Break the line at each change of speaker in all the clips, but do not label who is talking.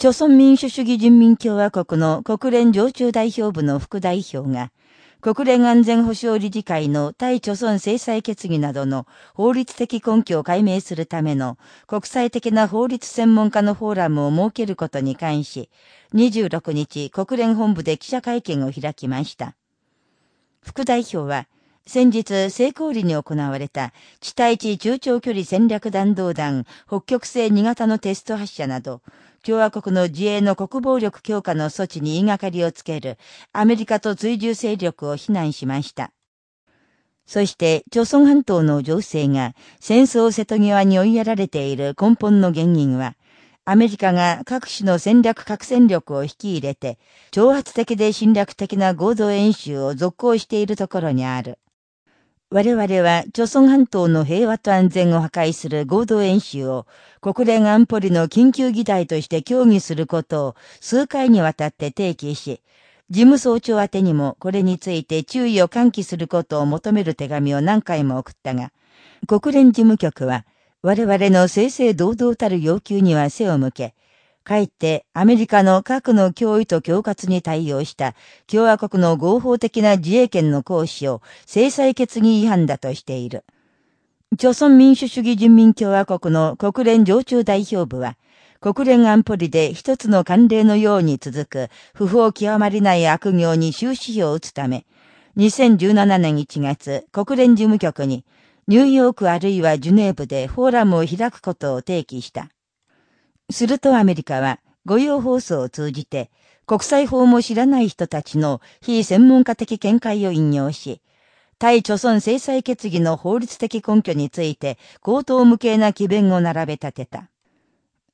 朝鮮民主主義人民共和国の国連常駐代表部の副代表が、国連安全保障理事会の対朝鮮制裁決議などの法律的根拠を解明するための国際的な法律専門家のフォーラムを設けることに関し、26日国連本部で記者会見を開きました。副代表は、先日、成功裏に行われた、地対地中長距離戦略弾道弾、北極星2型のテスト発射など、共和国の自衛の国防力強化の措置に言いがかりをつける、アメリカと追従勢力を非難しました。そして、朝鮮半島の情勢が戦争瀬戸際に追いやられている根本の原因は、アメリカが各種の戦略核戦力を引き入れて、挑発的で侵略的な合同演習を続行しているところにある。我々は、朝鮮半島の平和と安全を破壊する合同演習を国連安保理の緊急議題として協議することを数回にわたって提起し、事務総長宛にもこれについて注意を喚起することを求める手紙を何回も送ったが、国連事務局は我々の正々堂々たる要求には背を向け、かえってアメリカの核の脅威と恐喝に対応した共和国の合法的な自衛権の行使を制裁決議違反だとしている。朝鮮民主主義人民共和国の国連常駐代表部は、国連安保理で一つの慣例のように続く不法極まりない悪行に終止符を打つため、2017年1月、国連事務局に、ニューヨークあるいはジュネーブでフォーラムを開くことを提起した。するとアメリカは、御用放送を通じて、国際法も知らない人たちの非専門家的見解を引用し、対貯村制裁決議の法律的根拠について、高等無形な奇弁を並べ立てた。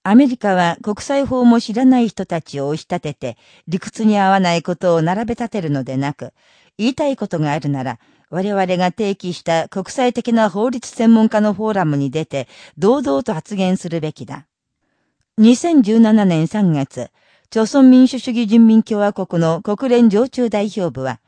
アメリカは国際法も知らない人たちを押し立てて、理屈に合わないことを並べ立てるのでなく、言いたいことがあるなら、我々が提起した国際的な法律専門家のフォーラムに出て、堂々と発言するべきだ。2017年3月、朝鮮民主主義人民共和国の国連常駐代表部は、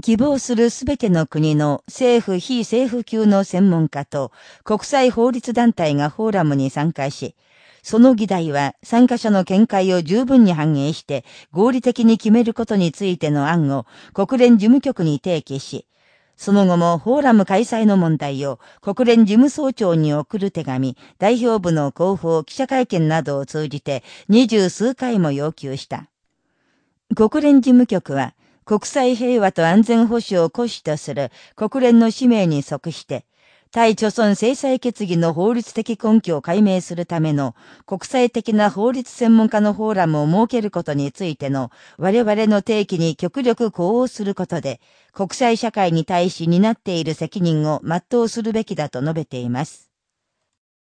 希望するすべての国の政府非政府級の専門家と国際法律団体がフォーラムに参加し、その議題は参加者の見解を十分に反映して合理的に決めることについての案を国連事務局に提起し、その後もフォーラム開催の問題を国連事務総長に送る手紙、代表部の広報、記者会見などを通じて二十数回も要求した。国連事務局は国際平和と安全保障を固守とする国連の使命に即して、対著村制裁決議の法律的根拠を解明するための国際的な法律専門家のフォーラムを設けることについての我々の提起に極力呼応することで国際社会に対し担っている責任を全うするべきだと述べています。